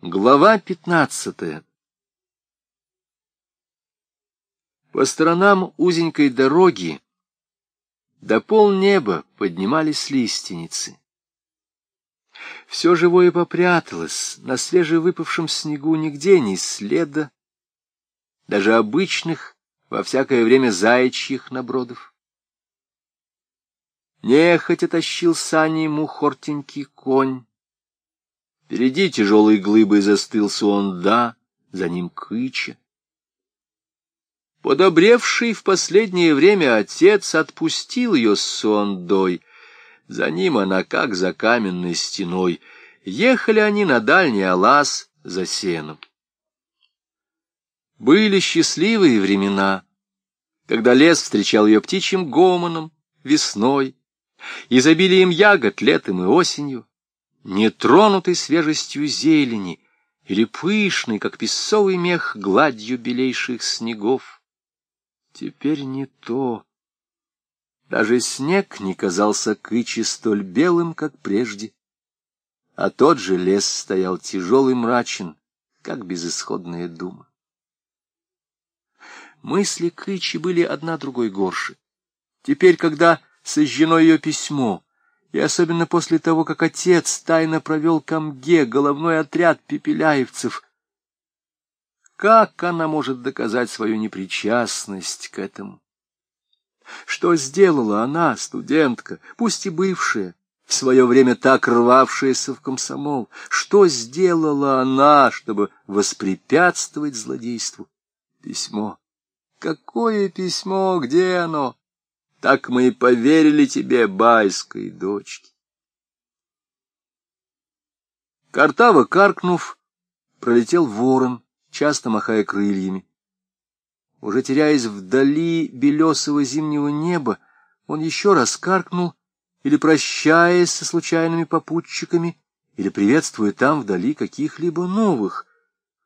Глава пятнадцатая По сторонам узенькой дороги до полнеба поднимались лиственницы. Все живое попряталось, на свежевыпавшем снегу нигде ни следа, даже обычных во всякое время заячьих набродов. Нехотя тащил сани мухортенький конь, Впереди тяжелой глыбой застыл Суонда, за ним Кыча. Подобревший в последнее время отец отпустил ее с Суондой. За ним она, как за каменной стеной. Ехали они на дальний Алас за сеном. Были счастливые времена, когда лес встречал ее птичьим гомоном, весной, изобилием ягод летом и осенью нетронутой свежестью зелени или пышной, как песовый мех, гладью белейших снегов. Теперь не то. Даже снег не казался кычи столь белым, как прежде, а тот же лес стоял тяжелый мрачен, как безысходная дума. Мысли Кычи были одна другой горше. Теперь, когда сожжено ее письмо, и особенно после того, как отец тайно провел к Амге головной отряд пепеляевцев. Как она может доказать свою непричастность к этому? Что сделала она, студентка, пусть и бывшая, в свое время так рвавшаяся в комсомол? Что сделала она, чтобы воспрепятствовать злодейству? Письмо. Какое письмо? Где оно? Так мы и поверили тебе, байской дочке. Картава, каркнув, пролетел ворон, часто махая крыльями. Уже теряясь вдали белесого зимнего неба, он еще раз каркнул, или прощаясь со случайными попутчиками, или приветствуя там вдали каких-либо новых.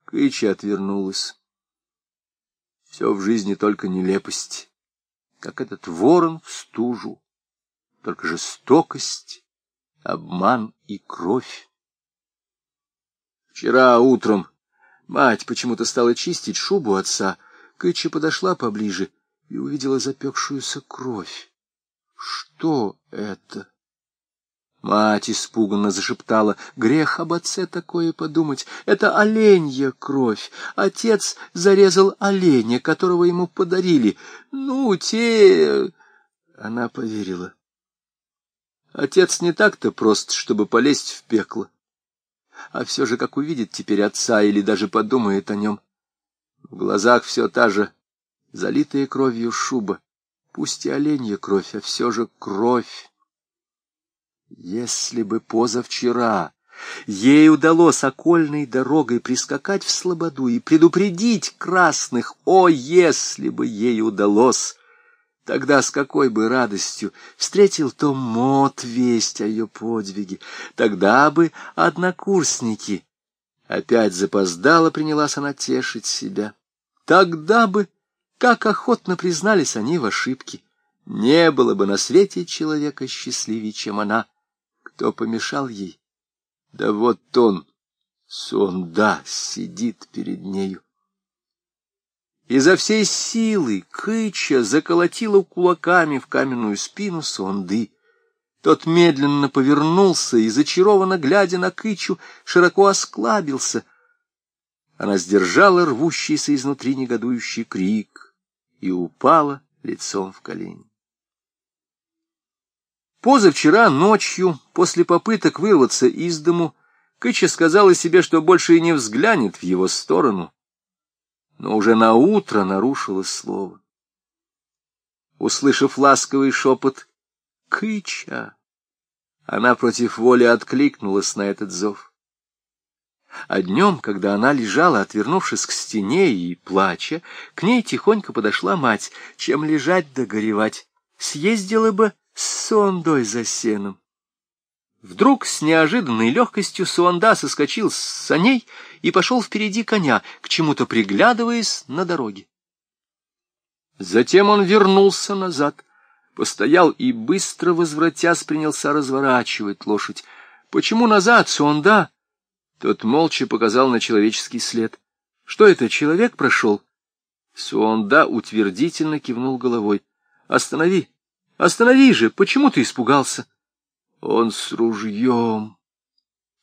Кыча отвернулась. Все в жизни только нелепость как этот ворон в стужу, только жестокость, обман и кровь. Вчера утром мать почему-то стала чистить шубу отца. Кыча подошла поближе и увидела запекшуюся кровь. Что это? Мать испуганно зашептала. Грех об отце такое подумать. Это оленья кровь. Отец зарезал оленя, которого ему подарили. Ну, те... Она поверила. Отец не так-то прост, чтобы полезть в пекло. А все же, как увидит теперь отца или даже подумает о нем. В глазах все та же залитая кровью шуба. Пусть и оленья кровь, а все же кровь. Если бы позавчера ей удалось окольной дорогой прискакать в Слободу и предупредить красных, о, если бы ей удалось! Тогда с какой бы радостью встретил Том Мот весть о ее подвиге, тогда бы однокурсники опять запоздало принялась она тешить себя. Тогда бы, как охотно признались они в ошибке, не было бы на свете человека счастливее, чем она — кто помешал ей? Да вот он, сонда, сидит перед нею. Изо всей силы Кыча заколотила кулаками в каменную спину сонды. Тот медленно повернулся и, зачарованно глядя на Кычу, широко осклабился. Она сдержала рвущийся изнутри негодующий крик и упала лицом в колени. Позавчера ночью, после попыток вырваться из дому, Кыча сказала себе, что больше и не взглянет в его сторону, но уже на утро нарушила слово. Услышав ласковый шепот «Кыча!», она против воли откликнулась на этот зов. А днем, когда она лежала, отвернувшись к стене и плача, к ней тихонько подошла мать, чем лежать да горевать. Съездила бы с Суандой за сеном. Вдруг с неожиданной легкостью Суанда соскочил с саней и пошел впереди коня, к чему-то приглядываясь на дороге. Затем он вернулся назад, постоял и, быстро возвратясь, принялся разворачивать лошадь. Почему назад, Суанда? Тот молча показал на человеческий след. — Что это, человек прошел? Суонда утвердительно кивнул головой. — Останови! Останови же! Почему ты испугался? — Он с ружьем.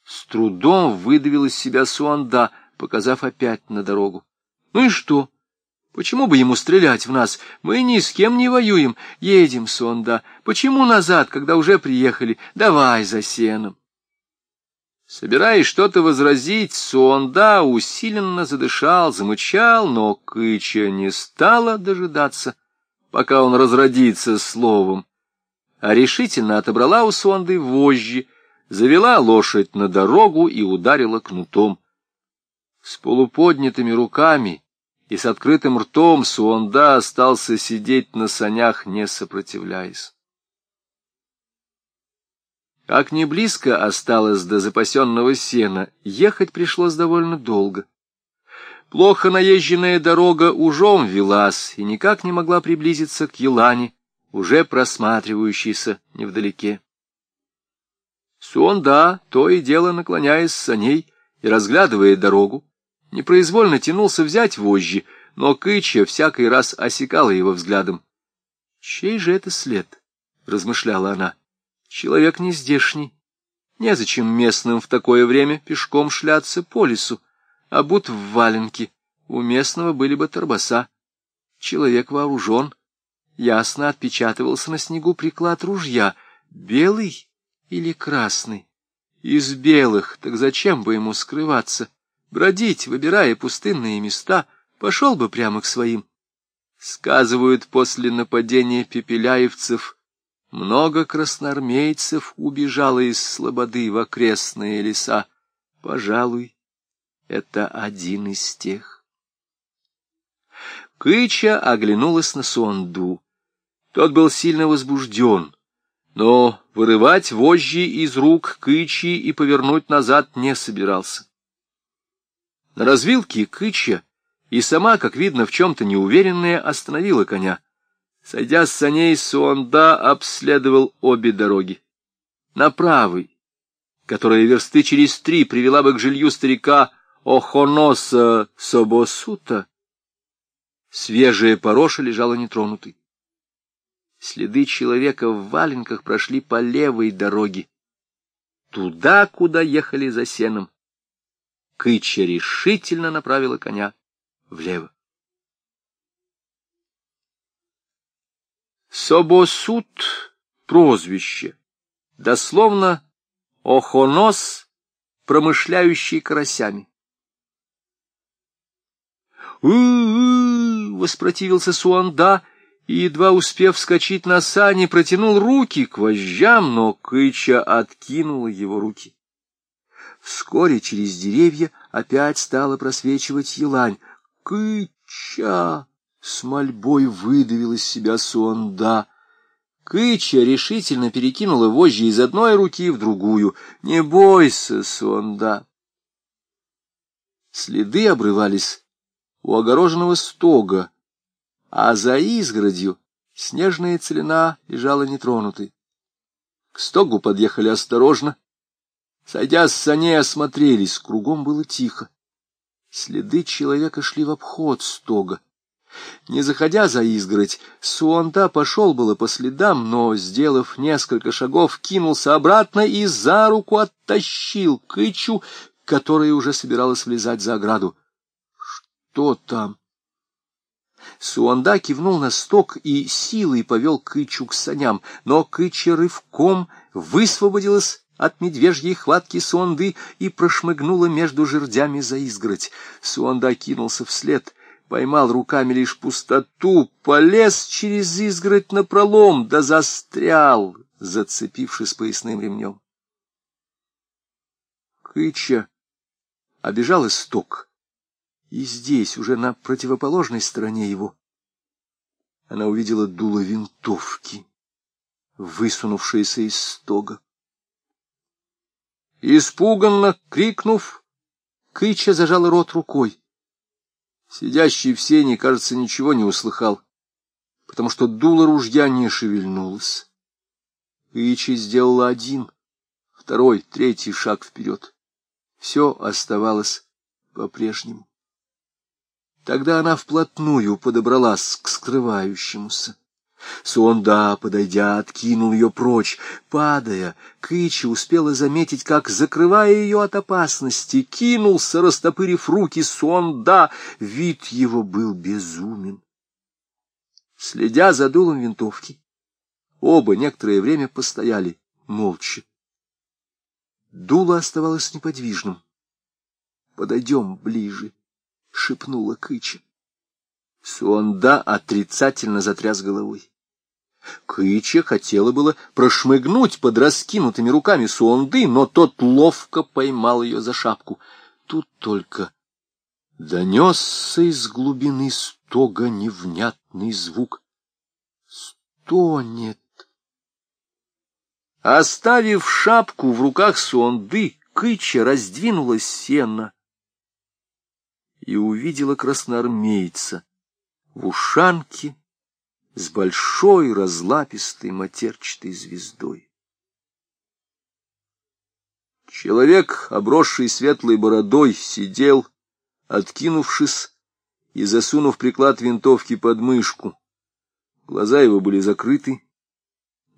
С трудом выдавил из себя Суонда, показав опять на дорогу. — Ну и что? Почему бы ему стрелять в нас? Мы ни с кем не воюем. Едем, Суонда. Почему назад, когда уже приехали? Давай за сеном. Собираясь что-то возразить, Суонда усиленно задышал, замычал, но Кыча не стала дожидаться, пока он разродится словом, а решительно отобрала у Суонды вожжи, завела лошадь на дорогу и ударила кнутом. С полуподнятыми руками и с открытым ртом Суонда остался сидеть на санях, не сопротивляясь. Как не близко осталось до запасенного сена, ехать пришлось довольно долго. Плохо наезженная дорога ужом велась и никак не могла приблизиться к Елане, уже просматривающейся невдалеке. Суонда, то и дело наклоняясь с саней и разглядывая дорогу, непроизвольно тянулся взять вожжи, но Кыча всякий раз осекала его взглядом. «Чей же это след?» — размышляла она. Человек не здешний. Незачем местным в такое время пешком шляться по лесу, а будь в валенке. У местного были бы торбоса. Человек вооружен. Ясно отпечатывался на снегу приклад ружья. Белый или красный? Из белых, так зачем бы ему скрываться? Бродить, выбирая пустынные места, пошел бы прямо к своим. Сказывают, после нападения пепеляевцев — много красноармейцев убежало из Слободы в окрестные леса. Пожалуй, это один из тех. Кыча оглянулась на Суанду. Тот был сильно возбужден, но вырывать вожжи из рук Кычи и повернуть назад не собирался. На развилке Кыча и сама, как видно, в чем-то неуверенная, остановила коня. Сойдя с саней, Суонда обследовал обе дороги. На правой, которая версты через три привела бы к жилью старика Охоноса Собосута, свежая пороша лежала нетронутой. Следы человека в валенках прошли по левой дороге, туда, куда ехали за сеном. Кыча решительно направила коня влево. Собосут — прозвище, дословно охонос, промышляющий карасями. «У-у-у!» — воспротивился Суанда, и, едва успев вскочить на сани, протянул руки к вожжам, но Кыча откинула его руки. Вскоре через деревья опять стала просвечивать елань. «Кыча!» С мольбой выдавил из себя Суонда. Кыча решительно перекинула вожжи из одной руки в другую. «Не бойся, Суонда!» Следы обрывались у огороженного стога, а за изгородью снежная целина лежала нетронутой. К стогу подъехали осторожно. Сойдя с саней, осмотрелись, кругом было тихо. Следы человека шли в обход стога. Не заходя за изгородь, Суонда пошел было по следам, но, сделав несколько шагов, кинулся обратно и за руку оттащил Кычу, которая уже собиралась влезать за ограду. — Что там? Суонда кивнул на сток и силой повел Кычу к саням, но Кыча рывком высвободилась от медвежьей хватки Суонды и прошмыгнула между жердями за изгородь. Суонда кинулся вслед — поймал руками лишь пустоту, полез через изгородь на пролом, да застрял, зацепившись поясным ремнем. Кыча обежал исток, и здесь, уже на противоположной стороне его, она увидела дуло винтовки, высунувшееся из стога. Испуганно крикнув, Кыча зажала рот рукой. Сидящий в сене, кажется, ничего не услыхал, потому что дуло ружья не шевельнулось. Ичи сделала один, второй, третий шаг вперед. все оставалось по-прежнему. Тогда она вплотную подобралась к скрывающемуся. Суонда, подойдя, откинул ее прочь. Падая, Кычи успела заметить, как, закрывая ее от опасности, кинулся, растопырив руки Суонда. Вид его был безумен. Следя за дулом винтовки, оба некоторое время постояли молча. Дуло оставалось неподвижным. «Подойдем ближе», — шепнула Кыча. Суонда отрицательно затряс головой. Кыча хотела было прошмыгнуть под раскинутыми руками Суонды, но тот ловко поймал ее за шапку. Тут только донесся из глубины стога невнятный звук. Стонет. Оставив шапку в руках Суонды, Кыча раздвинула сено и увидела красноармейца в ушанке с большой разлапистой матерчатой звездой. Человек, обросший светлой бородой, сидел, откинувшись и засунув приклад винтовки под мышку. Глаза его были закрыты,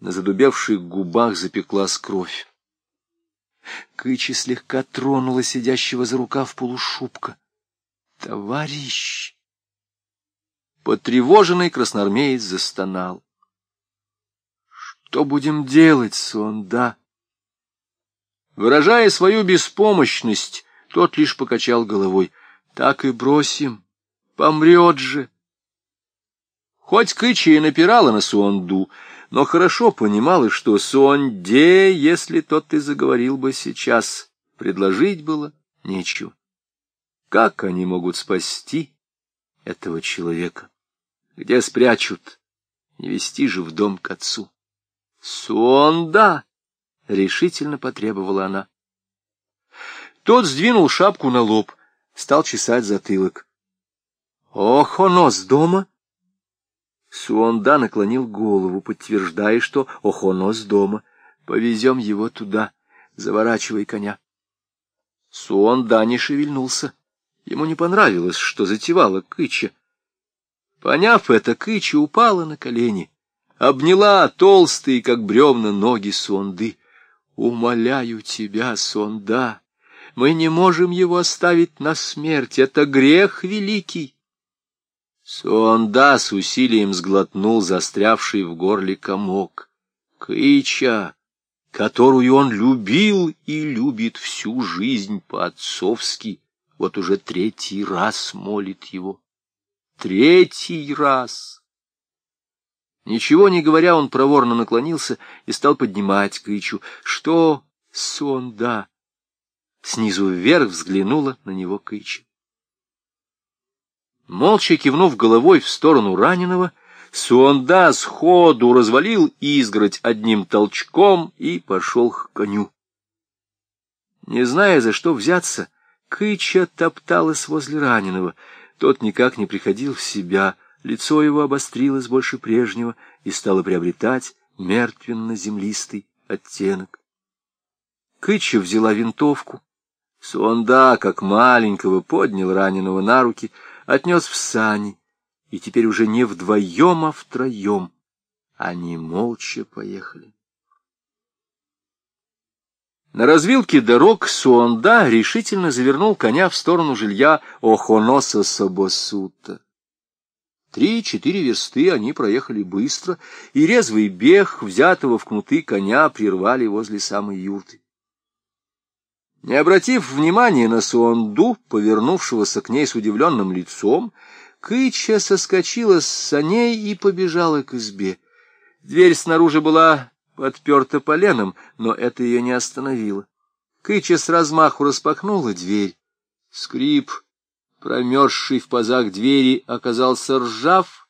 на задубевших губах запеклась кровь. Кычи слегка тронула сидящего за рукав полушубка. «Товарищ!» Потревоженный красноармеец застонал. «Что будем делать, Сонда?» Выражая свою беспомощность, тот лишь покачал головой. «Так и бросим. Помрет же!» Хоть Кычи и напирала на Суонду, но хорошо понимала, что Суонде, если тот и заговорил бы сейчас, предложить было нечего. Как они могут спасти этого человека? Где спрячут? Не вести же в дом к отцу. Сонда! — решительно потребовала она. Тот сдвинул шапку на лоб, стал чесать затылок. — Ох, оно с дома! Суонда наклонил голову, подтверждая, что оно с дома. Повезем его туда, заворачивай коня. Суонда не шевельнулся. Ему не понравилось, что затевала Кыча. Поняв это, Кыча упала на колени, обняла толстые, как бревна, ноги Сонды. «Умоляю тебя, Сонда, мы не можем его оставить на смерть, это грех великий». Сонда с усилием сглотнул застрявший в горле комок. Кыча, которую он любил и любит всю жизнь по-отцовски, вот уже третий раз молит его. Третий раз. Ничего не говоря, он проворно наклонился и стал поднимать Кычу. Что, сон, да? Снизу вверх взглянула на него Кыча. Молча кивнув головой в сторону раненого, Суонда сходу развалил изгородь одним толчком и пошел к коню. Не зная, за что взяться, Кыча топталась возле раненого — тот никак не приходил в себя, лицо его обострилось больше прежнего и стало приобретать мертвенно-землистый оттенок. Кыча взяла винтовку. Суонда, как маленького, поднял раненого на руки, отнес в сани, и теперь уже не вдвоем, а втроем они молча поехали. На развилке дорог Суонда решительно завернул коня в сторону жилья Охоноса Собосута. Три-четыре версты они проехали быстро, и резвый бег, взятого в кнуты коня, прервали возле самой юрты. Не обратив внимания на Суонду, повернувшегося к ней с удивленным лицом, Кыча соскочила с саней и побежала к избе. Дверь снаружи была подперта поленом, но это ее не остановило. Кыча с размаху распахнула дверь. Скрип, промерзший в пазах двери, оказался ржав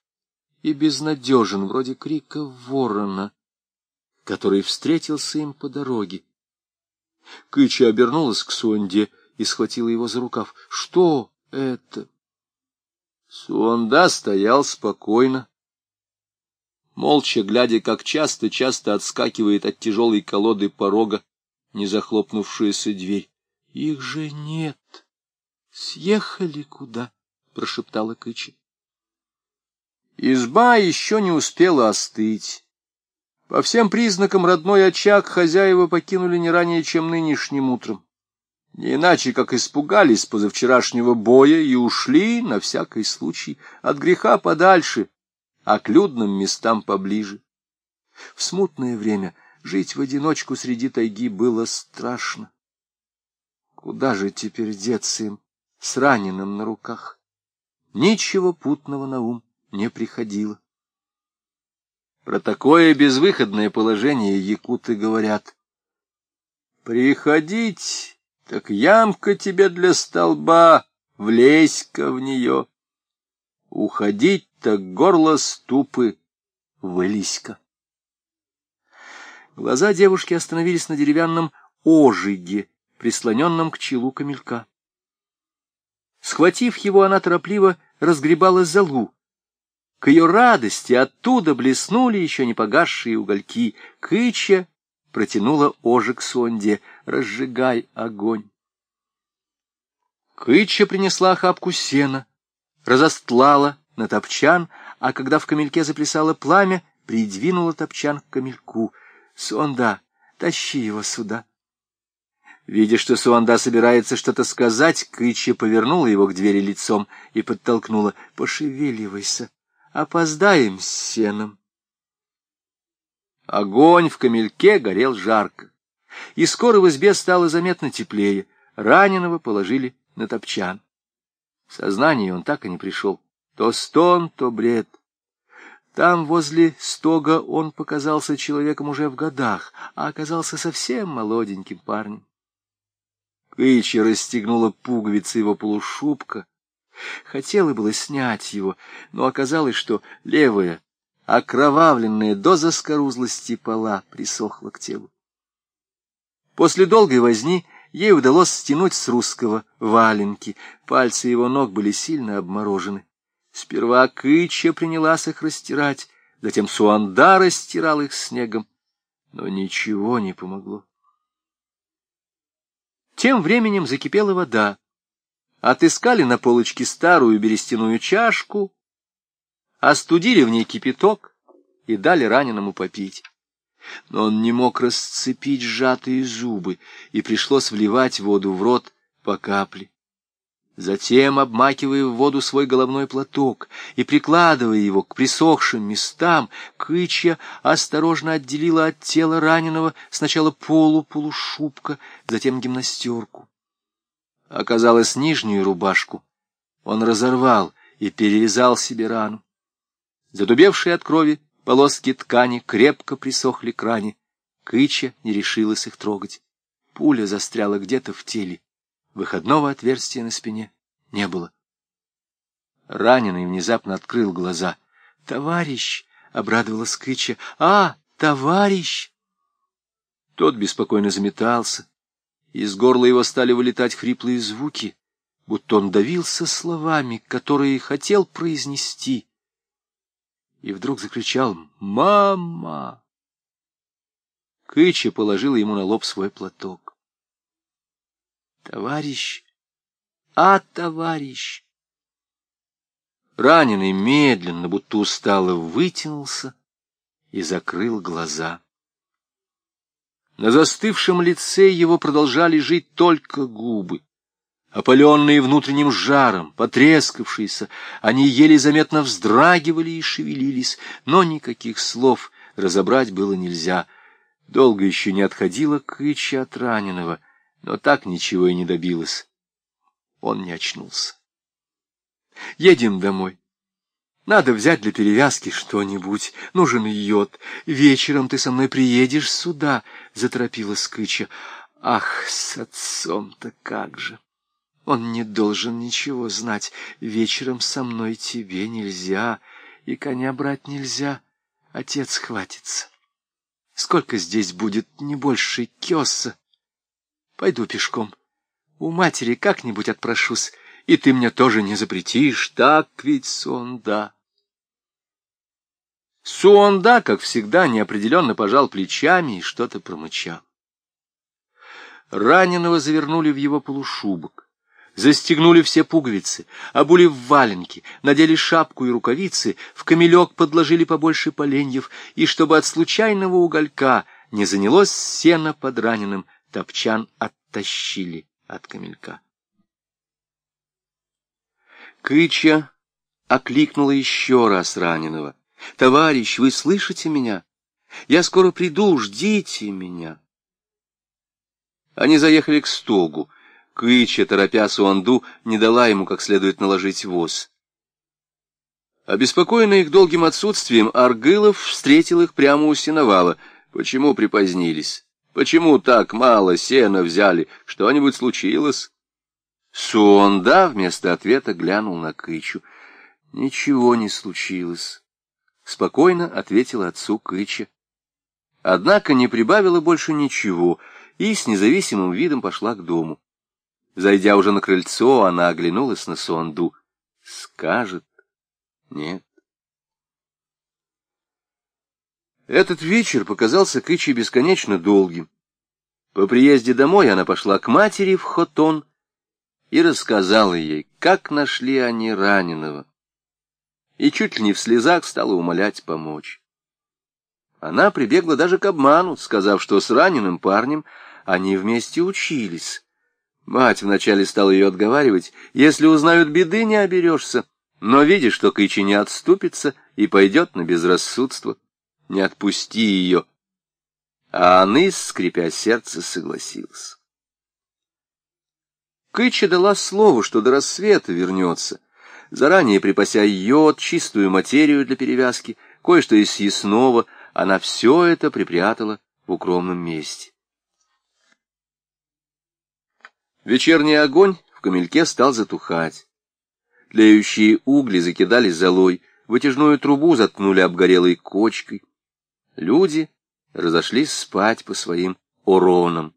и безнадежен, вроде крика ворона, который встретился им по дороге. Кыча обернулась к Сонде и схватила его за рукав. — Что это? Суонда стоял спокойно, молча глядя, как часто-часто отскакивает от тяжелой колоды порога незахлопнувшаяся дверь. — Их же нет. Съехали куда? — прошептала Кыча. Изба еще не успела остыть. По всем признакам родной очаг хозяева покинули не ранее, чем нынешним утром. Не иначе, как испугались позавчерашнего боя и ушли, на всякий случай, от греха подальше, а к людным местам поближе. В смутное время жить в одиночку среди тайги было страшно. Куда же теперь деться им с раненым на руках? Ничего путного на ум не приходило. Про такое безвыходное положение якуты говорят. Приходить, так ямка тебе для столба, влезь-ка в нее. Уходить, так горло ступы, вылезь-ка. Глаза девушки остановились на деревянном ожиге, прислоненном к челу камелька. Схватив его, она торопливо разгребала залу. К ее радости оттуда блеснули еще не погасшие угольки. Кыча протянула ожиг сонде. «Разжигай огонь!» Кыча принесла охапку сена, разостлала на топчан, а когда в камельке заплясало пламя, придвинула топчан к камельку. «Сонда, тащи его сюда!» Видя, что Суанда собирается что-то сказать, Кыча повернула его к двери лицом и подтолкнула. «Пошевеливайся, опоздаем с сеном». Огонь в камельке горел жарко, и скоро в избе стало заметно теплее. Раненого положили на топчан. В сознание он так и не пришел. То стон, то бред. Там, возле стога, он показался человеком уже в годах, а оказался совсем молоденьким парнем. Кычи расстегнула пуговицы его полушубка. Хотела было снять его, но оказалось, что левая, окровавленная до заскорузлости пола, присохла к телу. После долгой возни ей удалось стянуть с русского валенки. Пальцы его ног были сильно обморожены. Сперва Кыча принялась их растирать, затем Суанда растирал их снегом, но ничего не помогло. Тем временем закипела вода. Отыскали на полочке старую берестяную чашку, остудили в ней кипяток и дали раненому попить. Но он не мог расцепить сжатые зубы, и пришлось вливать воду в рот по капле. Затем, обмакивая в воду свой головной платок и прикладывая его к присохшим местам, Кычья осторожно отделила от тела раненого сначала полу-полушубка, затем гимнастерку. Оказалось, нижнюю рубашку он разорвал и перерезал себе рану. Задубевшие от крови полоски ткани крепко присохли к ране. Кыча не решилась их трогать. Пуля застряла где-то в теле. Выходного отверстия на спине не было. Раненый внезапно открыл глаза. «Товарищ!» — обрадовалась Кыча. «А, товарищ!» Тот беспокойно заметался. Из горла его стали вылетать хриплые звуки, будто он давился словами, которые хотел произнести. И вдруг закричал «Мама!». Кыча положила ему на лоб свой платок. Товарищ, а товарищ! Раненый медленно, будто устало, вытянулся и закрыл глаза. На застывшем лице его продолжали жить только губы. Опаленные внутренним жаром, потрескавшиеся, они еле заметно вздрагивали и шевелились, но никаких слов разобрать было нельзя. Долго еще не отходила кыча от раненого — но так ничего и не добилась. Он не очнулся. Едем домой. Надо взять для перевязки что-нибудь. Нужен йод. Вечером ты со мной приедешь сюда, — заторопилась Кыча. Ах, с отцом-то как же! Он не должен ничего знать. Вечером со мной тебе нельзя, и коня брать нельзя. Отец хватится. Сколько здесь будет, не больше кёса. Пойду пешком. У матери как-нибудь отпрошусь, и ты мне тоже не запретишь, так ведь, Сонда? Суонда, как всегда, неопределенно пожал плечами и что-то промычал. Раненого завернули в его полушубок, застегнули все пуговицы, обули в валенки, надели шапку и рукавицы, в камелек подложили побольше поленьев, и чтобы от случайного уголька не занялось сено под раненым, топчан оттащили от камелька. Кыча окликнула еще раз раненого. «Товарищ, вы слышите меня? Я скоро приду, ждите меня!» Они заехали к стогу. Кыча, торопя Суанду, не дала ему как следует наложить воз. Обеспокоенный их долгим отсутствием, Аргылов встретил их прямо у сеновала. Почему припозднились? Почему так мало сена взяли? Что-нибудь случилось? Суонда вместо ответа глянул на Кычу. Ничего не случилось. Спокойно ответила отцу Кыча. Однако не прибавила больше ничего и с независимым видом пошла к дому. Зайдя уже на крыльцо, она оглянулась на Суанду. Скажет нет. Этот вечер показался Кычи бесконечно долгим. По приезде домой она пошла к матери в Хотон и рассказала ей, как нашли они раненого. И чуть ли не в слезах стала умолять помочь. Она прибегла даже к обману, сказав, что с раненым парнем они вместе учились. Мать вначале стала ее отговаривать, если узнают беды, не оберешься, но видишь, что Кычи не отступится и пойдет на безрассудство. Не отпусти ее. А Аныс, скрипя сердце, согласился. Кыча дала слово, что до рассвета вернется, заранее припася йод, чистую материю для перевязки, кое-что из съестного, она все это припрятала в укромном месте. Вечерний огонь в камельке стал затухать. Тлеющие угли закидали золой, вытяжную трубу заткнули обгорелой кочкой. Люди разошлись спать по своим уронам.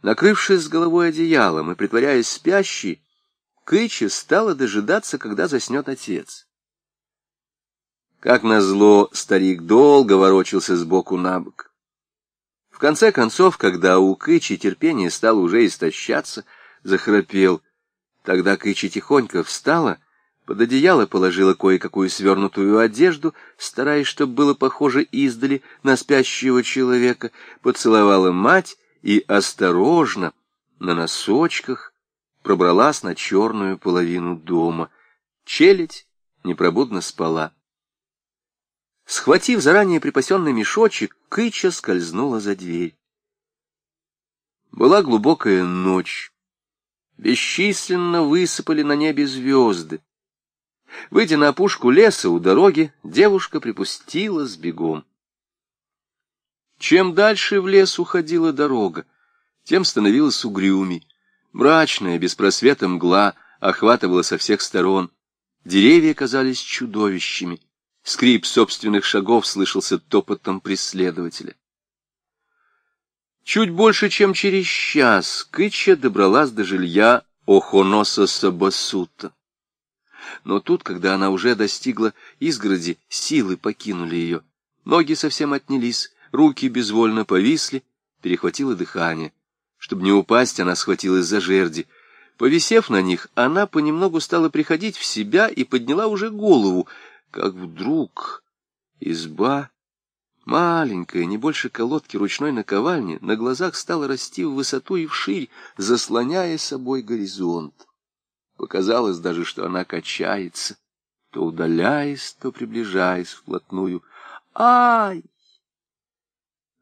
Накрывшись с головой одеялом и притворяясь спящей, Кыча стала дожидаться, когда заснет отец. Как назло, старик долго ворочался сбоку на бок. В конце концов, когда у Кычи терпение стало уже истощаться, захрапел. Тогда Кычи тихонько встала, под одеяло положила кое-какую свернутую одежду, стараясь, чтобы было похоже издали на спящего человека, поцеловала мать и осторожно, на носочках, пробралась на черную половину дома. Челядь непробудно спала. Схватив заранее припасенный мешочек, Кыча скользнула за дверь. Была глубокая ночь. Бесчисленно высыпали на небе звезды. Выйдя на опушку леса у дороги, девушка припустила с бегом. Чем дальше в лес уходила дорога, тем становилась угрюмей. Мрачная, беспросветная мгла охватывала со всех сторон. Деревья казались чудовищами. Скрип собственных шагов слышался топотом преследователя. Чуть больше, чем через час, Кыча добралась до жилья Охоноса Сабасута. Но тут, когда она уже достигла изгороди, силы покинули ее. Ноги совсем отнялись, руки безвольно повисли, перехватило дыхание. Чтобы не упасть, она схватилась за жерди. Повисев на них, она понемногу стала приходить в себя и подняла уже голову, как вдруг изба, маленькая, не больше колодки ручной наковальни, на глазах стала расти в высоту и вширь, заслоняя собой горизонт. Показалось даже, что она качается, то удаляясь, то приближаясь вплотную. «Ай!»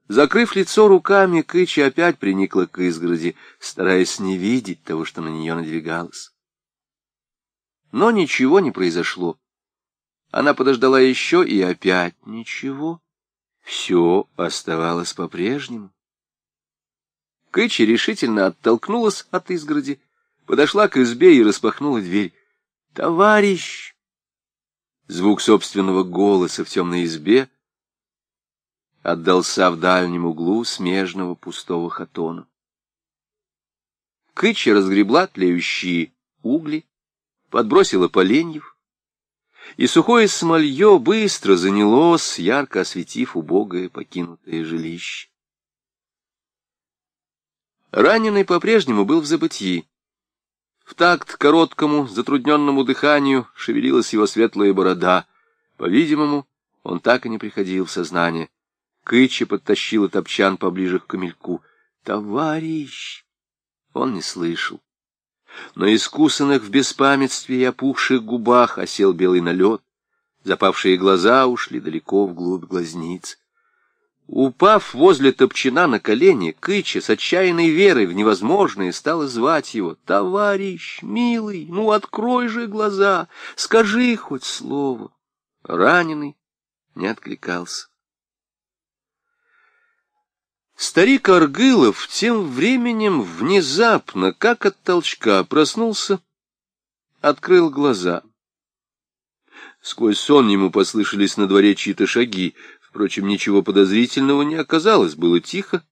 Закрыв лицо руками, Кычи опять приникла к изгороди, стараясь не видеть того, что на нее надвигалось. Но ничего не произошло. Она подождала еще, и опять ничего. Все оставалось по-прежнему. Кычи решительно оттолкнулась от изгороди, подошла к избе и распахнула дверь. «Товарищ!» Звук собственного голоса в темной избе отдался в дальнем углу смежного пустого хатона. Кыча разгребла тлеющие угли, подбросила поленьев, и сухое смолье быстро занялось, ярко осветив убогое покинутое жилище. Раненый по-прежнему был в забытии. В такт короткому, затрудненному дыханию шевелилась его светлая борода. По-видимому, он так и не приходил в сознание. Кыча подтащила топчан поближе к камельку. «Товарищ!» Он не слышал. На искусанных в беспамятстве и опухших губах осел белый налет. Запавшие глаза ушли далеко вглубь глазниц. Упав возле топчина на колени, Кыча с отчаянной верой в невозможное стала звать его. «Товарищ, милый, ну открой же глаза, скажи хоть слово». Раненый не откликался. Старик Аргылов тем временем внезапно, как от толчка, проснулся, открыл глаза. Сквозь сон ему послышались на дворе чьи-то шаги. Впрочем, ничего подозрительного не оказалось, было тихо.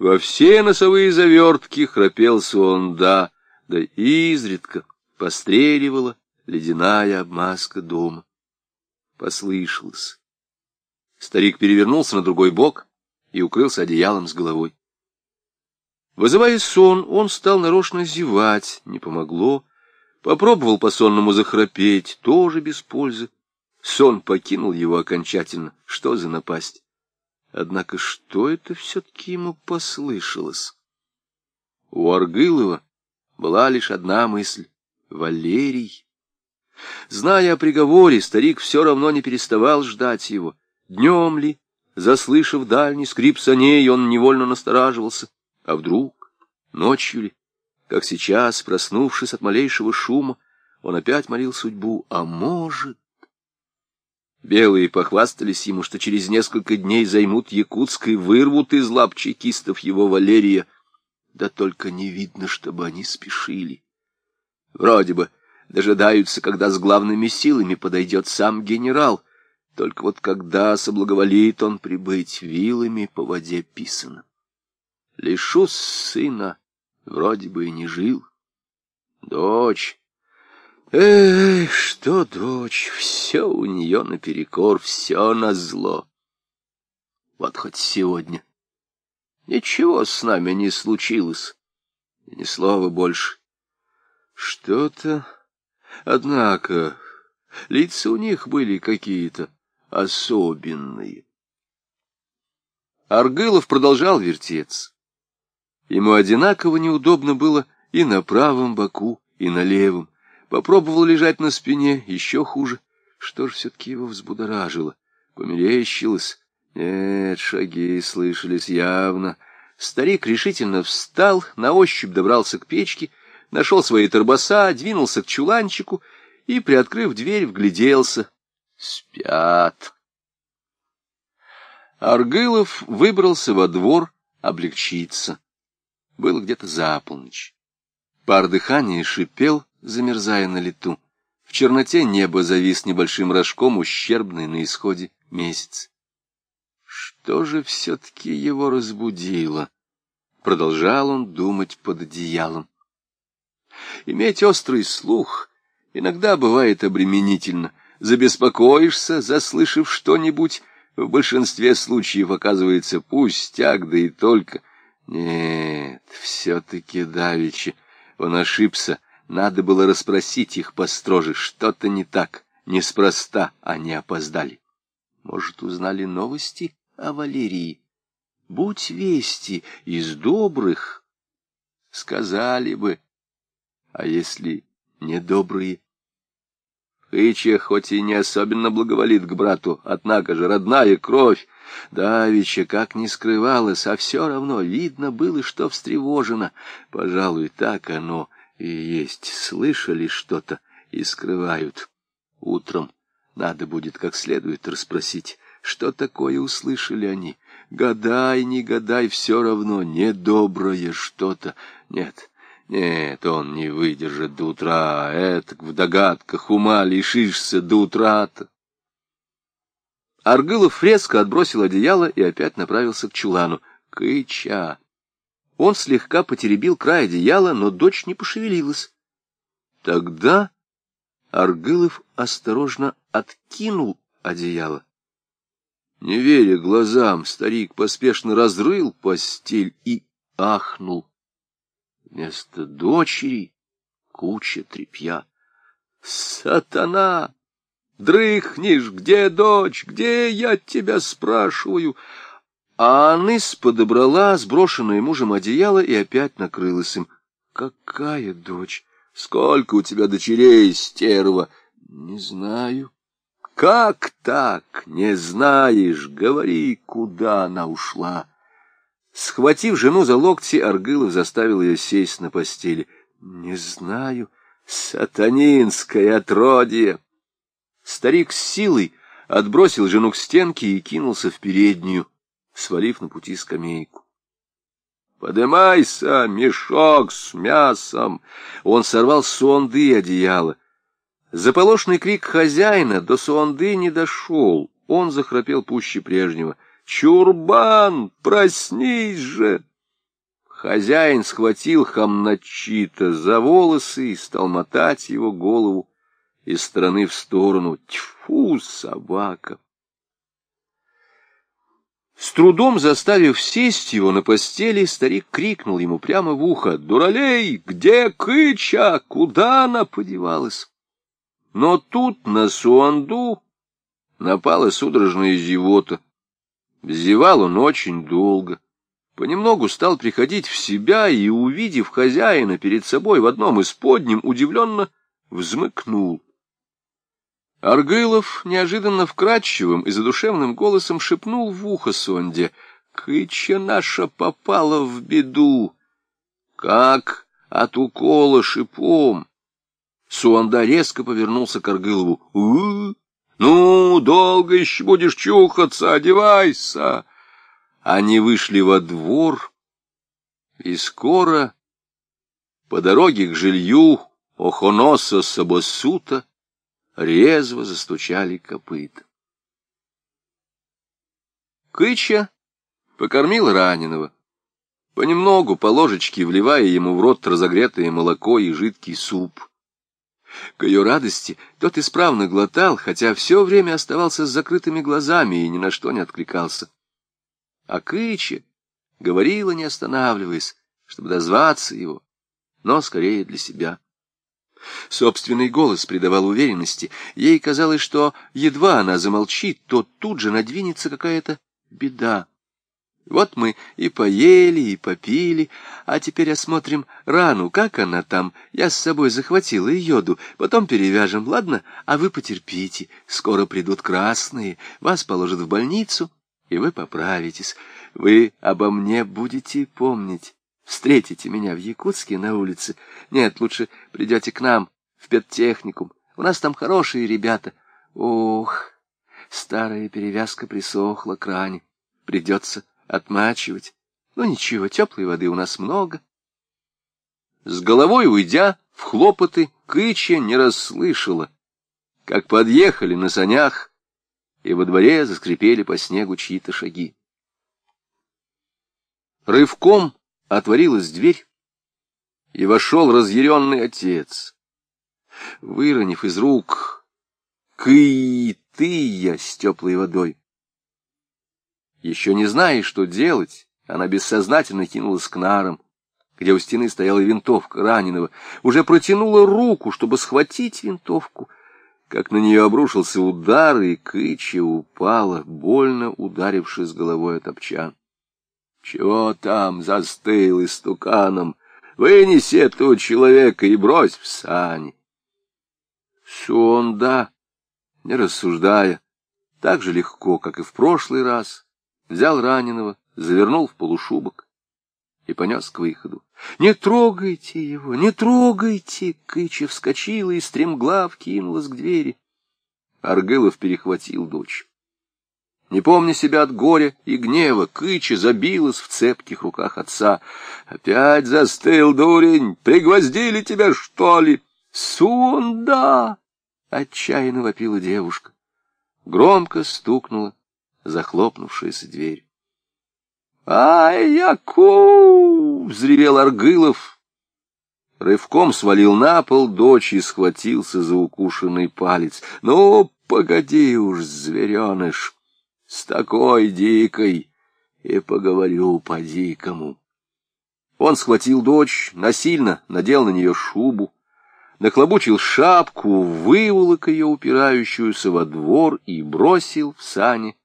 Во все носовые завертки храпел сон, да, изредка постреливала ледяная обмазка дома. Послышалось. Старик перевернулся на другой бок — и укрылся одеялом с головой. Вызывая сон, он стал нарочно зевать, не помогло. Попробовал по сонному захрапеть, тоже без пользы. Сон покинул его окончательно. Что за напасть? Однако что это все-таки ему послышалось? У Аргылова была лишь одна мысль — Валерий. Зная о приговоре, старик все равно не переставал ждать его. Днем ли, Заслышав дальний скрип саней, он невольно настораживался. А вдруг, ночью ли, как сейчас, проснувшись от малейшего шума, он опять молил судьбу, а может... Белые похвастались ему, что через несколько дней займут Якутск и вырвут из лап чекистов его Валерия. Да только не видно, чтобы они спешили. Вроде бы дожидаются, когда с главными силами подойдет сам генерал — только вот когда соблаговолит он прибыть вилами по воде писано. Лишу сына, вроде бы и не жил. Дочь. Эх, что дочь, все у нее наперекор, все назло. Вот хоть сегодня. Ничего с нами не случилось, и ни слова больше. Что-то, однако, лица у них были какие-то особенные. Аргылов продолжал вертеться. Ему одинаково неудобно было и на правом боку, и на левом. Попробовал лежать на спине, еще хуже. Что ж все-таки его взбудоражило? Померещилось? Нет, шаги слышались явно. Старик решительно встал, на ощупь добрался к печке, нашел свои торбоса, двинулся к чуланчику и, приоткрыв дверь, вгляделся спят. Аргылов выбрался во двор облегчиться. Было где-то за полночь. Пар дыхания шипел, замерзая на лету. В черноте небо завис небольшим рожком, ущербный на исходе месяц. Что же все-таки его разбудило? Продолжал он думать под одеялом. Иметь острый слух иногда бывает обременительно — забеспокоишься, заслышав что-нибудь, в большинстве случаев оказывается пустяк, да и только. Нет, все-таки давеча он ошибся, надо было расспросить их построже, что-то не так, неспроста они опоздали. Может, узнали новости о Валерии? Будь вести из добрых, сказали бы, а если недобрые? Хыча хоть и не особенно благоволит к брату, однако же родная кровь. Давича как не скрывалась, а все равно видно было, что встревожено. Пожалуй, так оно и есть. Слышали что-то и скрывают. Утром надо будет как следует расспросить, что такое услышали они. Гадай, не гадай, все равно недоброе что-то. Нет, нет, он не выдержит до утра, этак в догадках ума лишишься до утра-то. Аргылов резко отбросил одеяло и опять направился к чулану. Кыча! Он слегка потеребил край одеяла, но дочь не пошевелилась. Тогда Аргылов осторожно откинул одеяло. Не веря глазам, старик поспешно разрыл постель и ахнул. Вместо дочери куча тряпья. Сатана! Дрыхнешь, где дочь, где я тебя спрашиваю? А Аныс подобрала сброшенное мужем одеяло и опять накрылась им. Какая дочь? Сколько у тебя дочерей, стерва? Не знаю. Как так? Не знаешь? Говори, куда она ушла. Схватив жену за локти, Аргылов заставил ее сесть на постели. Не знаю. Сатанинское отродье! Старик с силой отбросил жену к стенке и кинулся в переднюю, свалив на пути скамейку. «Подымайся, мешок с мясом!» Он сорвал с суонды одеяло. Заполошный крик хозяина до суонды не дошел. Он захрапел пуще прежнего. «Чурбан, проснись же!» Хозяин схватил хамначита за волосы и стал мотать его голову из стороны в сторону. Тьфу, собака! С трудом заставив сесть его на постели, старик крикнул ему прямо в ухо. «Дуралей, где Кыча? Куда она подевалась?» Но тут на Суанду напала судорожная зевота. Зевал он очень долго. Понемногу стал приходить в себя и, увидев хозяина перед собой в одном из подним, удивленно взмыкнул. Аргылов неожиданно вкрадчивым и задушевным голосом шепнул в ухо Сонде. «Кыча наша попала в беду! Как от укола шипом!» Суанда резко повернулся к Аргылову. «У, ну, долго еще будешь чухаться, одевайся!» Они вышли во двор, и скоро по дороге к жилью Охоноса Сабосута резво застучали копыта. Кыча покормил раненого, понемногу по ложечке вливая ему в рот разогретое молоко и жидкий суп. К ее радости тот исправно глотал, хотя все время оставался с закрытыми глазами и ни на что не откликался. А Кыча говорила, не останавливаясь, чтобы дозваться его, но скорее для себя. Собственный голос придавал уверенности. Ей казалось, что едва она замолчит, то тут же надвинется какая-то беда. Вот мы и поели, и попили, а теперь осмотрим рану, как она там. Я с собой захватила йоду, потом перевяжем, ладно? А вы потерпите, скоро придут красные, вас положат в больницу, и вы поправитесь. Вы обо мне будете помнить. Встретите меня в Якутске на улице. Нет, лучше придете к нам, в педтехникум. У нас там хорошие ребята. Ох, старая перевязка присохла к ране. Придется отмачивать. Ну ничего, теплой воды у нас много. С головой уйдя в хлопоты, Кыча не расслышала, как подъехали на санях, и во дворе заскрипели по снегу чьи-то шаги. Рывком отворилась дверь, и вошел разъяренный отец. Выронив из рук кытыя с теплой водой. Еще не зная, что делать, она бессознательно кинулась к нарам, где у стены стояла винтовка раненого, уже протянула руку, чтобы схватить винтовку, как на нее обрушился удар, и Кыча упала, больно ударившись головой о топчан. Чего там застыл истуканом? Вынеси этого человека и брось в сани. Сонда, не рассуждая, так же легко, как и в прошлый раз, взял раненого, завернул в полушубок и понес к выходу. «Не трогайте его, не трогайте!» Кыча вскочила и стремглав кинулась к двери. Аргылов перехватил дочь. Не помня себя от горя и гнева, Кыча забилась в цепких руках отца. «Опять застыл, дурень! Пригвоздили тебя, что ли?» «Сунда!» — отчаянно вопила девушка. Громко стукнула захлопнувшаяся дверь. «Ай-яку!» — взревел Аргылов. Рывком свалил на пол дочь и схватился за укушенный палец. «Ну, погоди уж, звереныш!» С такой дикой и поговорю по-дикому. Он схватил дочь, насильно надел на нее шубу, нахлобучил шапку, выволок ее упирающуюся во двор и бросил в сани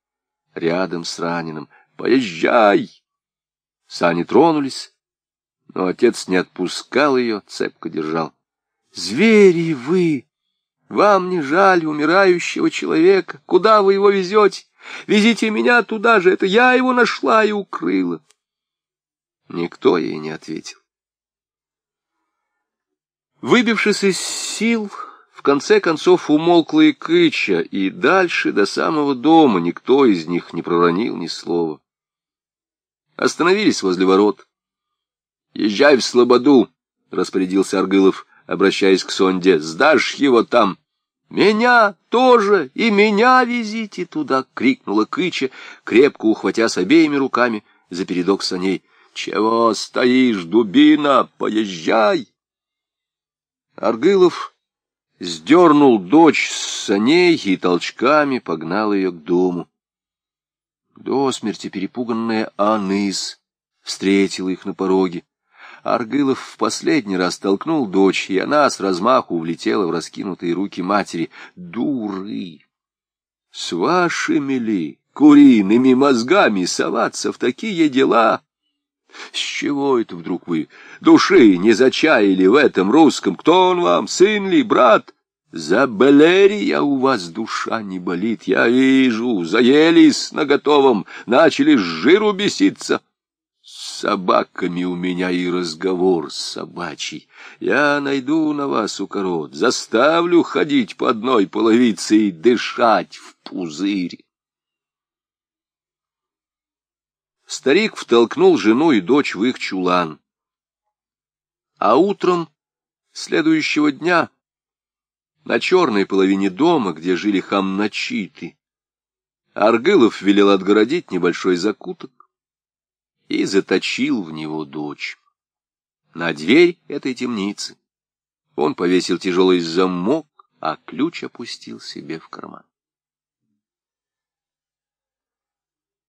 рядом с раненым. «Поезжай!» Сани тронулись, но отец не отпускал ее, цепко держал. «Звери вы! Вам не жаль умирающего человека? Куда вы его везете? Везите меня туда же, это я его нашла и укрыла!» Никто ей не ответил. Выбившись из сил, в конце концов умолкла и Кыча, и дальше, до самого дома, никто из них не проронил ни слова. Остановились возле ворот. — Езжай в Слободу, — распорядился Аргылов, обращаясь к Сонде, — сдашь его там. — Меня тоже и меня везите туда! — крикнула Кыча, крепко ухватясь обеими руками за передок саней. — Чего стоишь, дубина? Поезжай! Аргылов сдернул дочь с саней и толчками погнал ее к дому. До смерти перепуганная Аныс встретила их на пороге. Аргылов в последний раз толкнул дочь, и она с размаху влетела в раскинутые руки матери. Дуры! С вашими ли куриными мозгами соваться в такие дела? С чего это вдруг вы души не зачаяли в этом русском? Кто он вам, сын ли, брат? За Белерия у вас душа не болит, я вижу, заелись на готовом, начали с жиру беситься. Собаками у меня и разговор собачий. Я найду на вас укорот, заставлю ходить по одной половице и дышать в пузырь. Старик втолкнул жену и дочь в их чулан. А утром следующего дня на черной половине дома, где жили хамначиты, Аргылов велел отгородить небольшой закуток и заточил в него дочь. На дверь этой темницы он повесил тяжелый замок, а ключ опустил себе в карман.